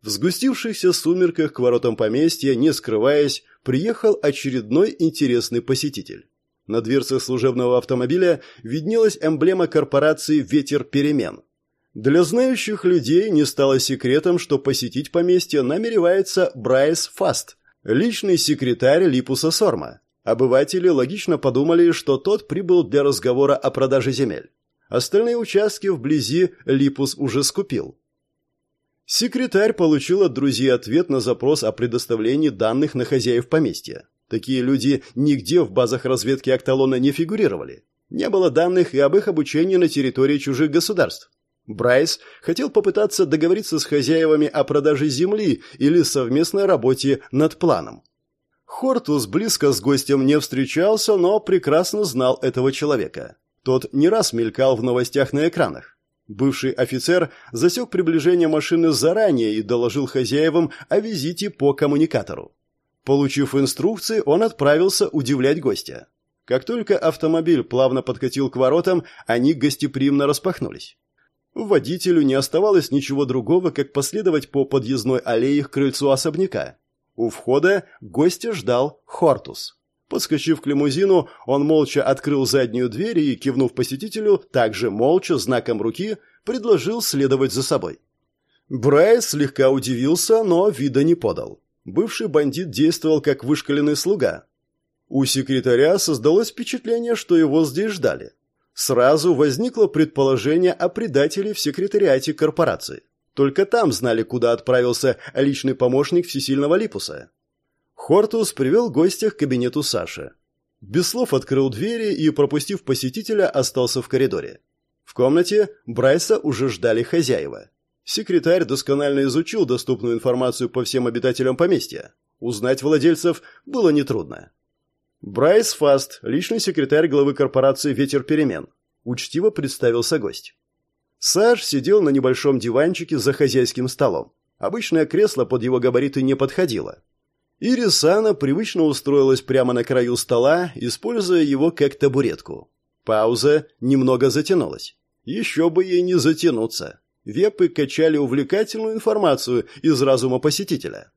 S1: В сгустившихся сумерках к воротам поместья, не скрываясь, приехал очередной интересный посетитель. На дверцах служебного автомобиля виднелась эмблема корпорации «Ветер перемен». Для знающих людей не стало секретом, что посетить поместье намеревается Брайс Фаст – Личный секретарь Липуса Сорма. Обыватели логично подумали, что тот прибыл для разговора о продаже земель. Остальные участки вблизи Липус уже скупил. Секретарь получил от друзей ответ на запрос о предоставлении данных на хозяев поместья. Такие люди нигде в базах разведки Акталона не фигурировали. Не было данных и об их обучении на территории чужих государств. Брайс хотел попытаться договориться с хозяевами о продаже земли или совместной работе над планом. Хортус близко с гостем не встречался, но прекрасно знал этого человека. Тот не раз мелькал в новостях на экранах. Бывший офицер засек приближение машины заранее и доложил хозяевам о визите по коммуникатору. Получив инструкции, он отправился удивлять гостя. Как только автомобиль плавно подкатил к воротам, они гостеприимно распахнулись. Водителю не оставалось ничего другого, как последовать по подъездной аллее к крыльцу особняка. У входа гостя ждал Хортус. Подскочив к лимузину, он молча открыл заднюю дверь и, кивнув посетителю, также молча, знаком руки, предложил следовать за собой. Брайс слегка удивился, но вида не подал. Бывший бандит действовал как вышкаленный слуга. У секретаря создалось впечатление, что его здесь ждали. Сразу возникло предположение о предателе в секретариате корпорации. Только там знали, куда отправился личный помощник всесильного Липуса. Хортус привел гостя к кабинету Саши. Без слов открыл двери и, пропустив посетителя, остался в коридоре. В комнате Брайса уже ждали хозяева. Секретарь досконально изучил доступную информацию по всем обитателям поместья. Узнать владельцев было нетрудно. Брайс Фаст, личный секретарь главы корпорации «Ветер перемен». Учтиво представился гость. Саш сидел на небольшом диванчике за хозяйским столом. Обычное кресло под его габариты не подходило. Ирисана привычно устроилась прямо на краю стола, используя его как табуретку. Пауза немного затянулась. Еще бы ей не затянуться. Вепы качали увлекательную информацию из разума посетителя.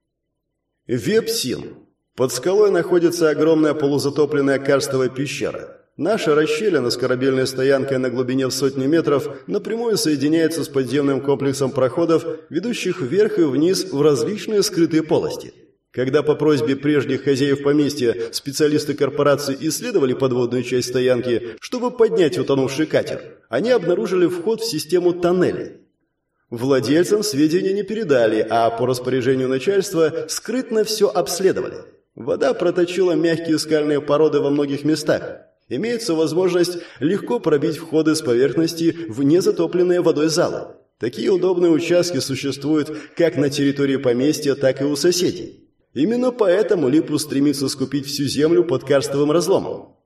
S1: Вепсин под скалой находится огромная полузатопленная карстовая пещера. Наша расщелина с корабельной стоянкой на глубине в сотни метров напрямую соединяется с подземным комплексом проходов, ведущих вверх и вниз в различные скрытые полости. Когда по просьбе прежних хозяев поместья специалисты корпорации исследовали подводную часть стоянки, чтобы поднять утонувший катер, они обнаружили вход в систему тоннелей. Владельцам сведения не передали, а по распоряжению начальства скрытно все обследовали. Вода проточила мягкие скальные породы во многих местах. Имеется возможность легко пробить входы с поверхности в незатопленные водой залы. Такие удобные участки существуют как на территории поместья, так и у соседей. Именно поэтому Липу стремится скупить всю землю под карстовым разломом.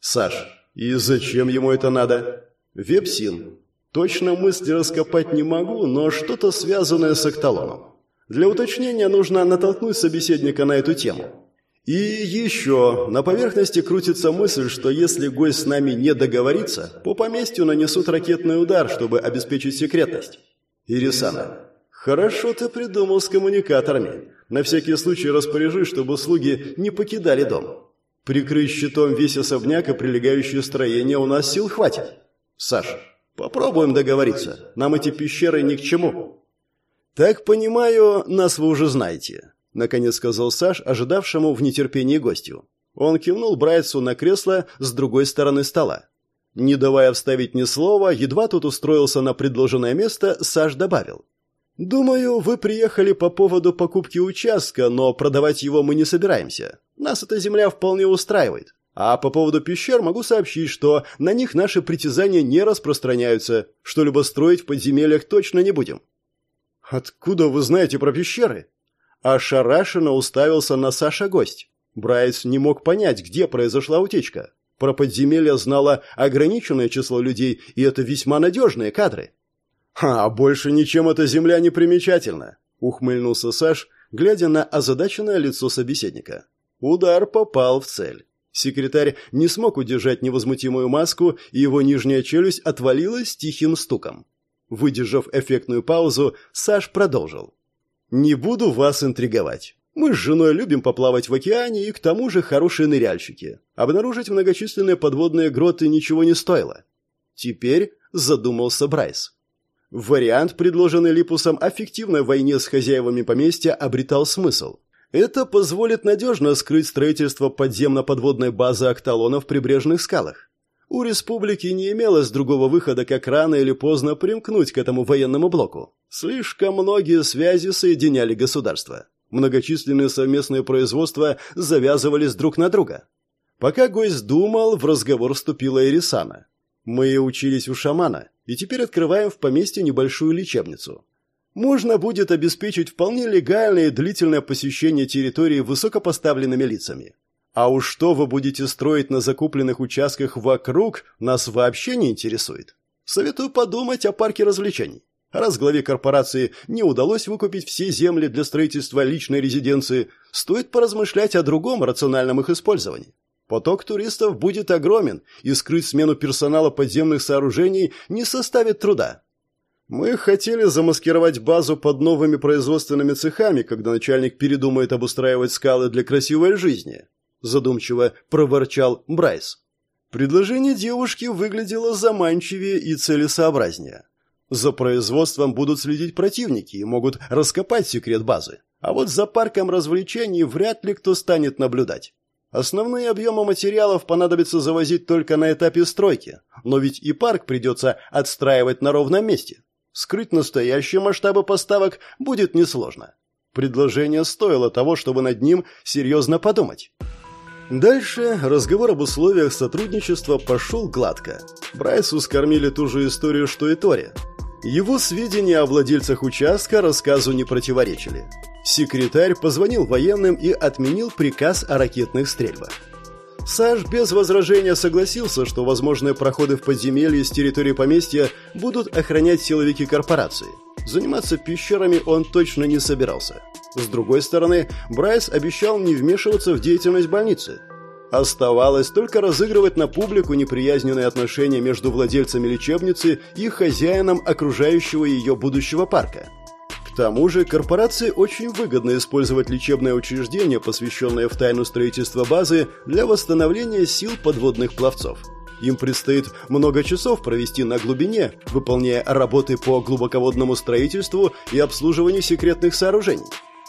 S1: Саш, и зачем ему это надо? Вепсин. Точно мысли раскопать не могу, но что-то связанное с окталоном. Для уточнения нужно натолкнуть собеседника на эту тему. И еще, на поверхности крутится мысль, что если гость с нами не договорится, по поместью нанесут ракетный удар, чтобы обеспечить секретность. Ирисана, хорошо ты придумал с коммуникаторами. На всякий случай распоряжи, чтобы слуги не покидали дом. Прикрыть щитом весь особняк и прилегающее строение у нас сил хватит. Саша, попробуем договориться. Нам эти пещеры ни к чему. Так понимаю, нас вы уже знаете наконец сказал Саш, ожидавшему в нетерпении гостю. Он кивнул Брайсу на кресло с другой стороны стола. Не давая вставить ни слова, едва тот устроился на предложенное место, Саш добавил. «Думаю, вы приехали по поводу покупки участка, но продавать его мы не собираемся. Нас эта земля вполне устраивает. А по поводу пещер могу сообщить, что на них наши притязания не распространяются. Что-либо строить в подземельях точно не будем». «Откуда вы знаете про пещеры?» Ошарашенно уставился на Саша гость. Брайс не мог понять, где произошла утечка. Про подземелье знало ограниченное число людей, и это весьма надежные кадры. «А больше ничем эта земля не примечательна», — ухмыльнулся Саш, глядя на озадаченное лицо собеседника. Удар попал в цель. Секретарь не смог удержать невозмутимую маску, и его нижняя челюсть отвалилась тихим стуком. Выдержав эффектную паузу, Саш продолжил. Не буду вас интриговать. Мы с женой любим поплавать в океане и к тому же хорошие ныряльщики. Обнаружить многочисленные подводные гроты ничего не стоило. Теперь задумался Брайс. Вариант, предложенный Липусом о фиктивной войне с хозяевами поместья, обретал смысл. Это позволит надежно скрыть строительство подземно-подводной базы Акталона в прибрежных скалах. У республики не имелось другого выхода, как рано или поздно примкнуть к этому военному блоку. Слишком многие связи соединяли государства. Многочисленные совместные производства завязывались друг на друга. Пока гость думал, в разговор вступила Ирисана. Мы учились у шамана, и теперь открываем в поместье небольшую лечебницу. Можно будет обеспечить вполне легальное и длительное посещение территории высокопоставленными лицами. А уж что вы будете строить на закупленных участках вокруг, нас вообще не интересует. Советую подумать о парке развлечений. Раз главе корпорации не удалось выкупить все земли для строительства личной резиденции, стоит поразмышлять о другом рациональном их использовании. Поток туристов будет огромен, и скрыть смену персонала подземных сооружений не составит труда. Мы хотели замаскировать базу под новыми производственными цехами, когда начальник передумает обустраивать скалы для красивой жизни задумчиво проворчал Брайс. Предложение девушки выглядело заманчивее и целесообразнее. За производством будут следить противники и могут раскопать секрет базы. А вот за парком развлечений вряд ли кто станет наблюдать. Основные объемы материалов понадобится завозить только на этапе стройки, но ведь и парк придется отстраивать на ровном месте. Скрыть настоящие масштабы поставок будет несложно. Предложение стоило того, чтобы над ним серьезно подумать. Дальше разговор об условиях сотрудничества пошел гладко. Брайсу скормили ту же историю, что и Тори. Его сведения о владельцах участка рассказу не противоречили. Секретарь позвонил военным и отменил приказ о ракетных стрельбах. Саш без возражения согласился, что возможные проходы в подземелье с территории поместья будут охранять силовики корпорации. Заниматься пещерами он точно не собирался. С другой стороны, Брайс обещал не вмешиваться в деятельность больницы. Оставалось только разыгрывать на публику неприязненные отношения между владельцами лечебницы и хозяином окружающего ее будущего парка. Тому же корпорации очень выгодно использовать лечебное учреждение, посвященное в тайну строительства базы, для восстановления сил подводных пловцов. Им предстоит много часов провести на глубине, выполняя работы по глубоководному строительству и обслуживанию секретных сооружений.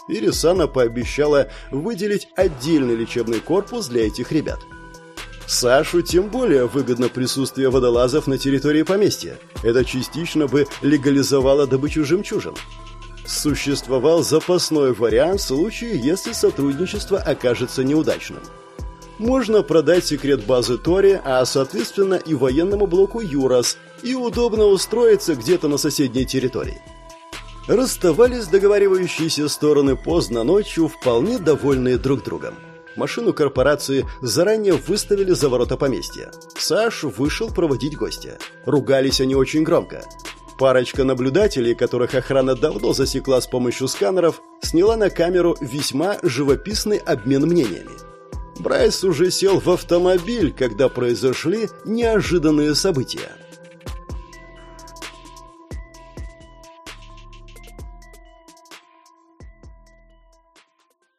S1: Ирисана пообещала выделить отдельный лечебный корпус для этих ребят. Сашу тем более выгодно присутствие водолазов на территории поместья. Это частично бы легализовало добычу жемчужин. Существовал запасной вариант в случае, если сотрудничество окажется неудачным. Можно продать секрет базы Тори, а соответственно и военному блоку Юрас, и удобно устроиться где-то на соседней территории. Расставались договаривающиеся стороны поздно ночью, вполне довольные друг другом. Машину корпорации заранее выставили за ворота поместья. Саш вышел проводить гостя. Ругались они очень громко. Парочка наблюдателей, которых охрана давно засекла с помощью сканеров, сняла на камеру весьма живописный обмен мнениями. Брайс уже сел в автомобиль, когда произошли неожиданные события.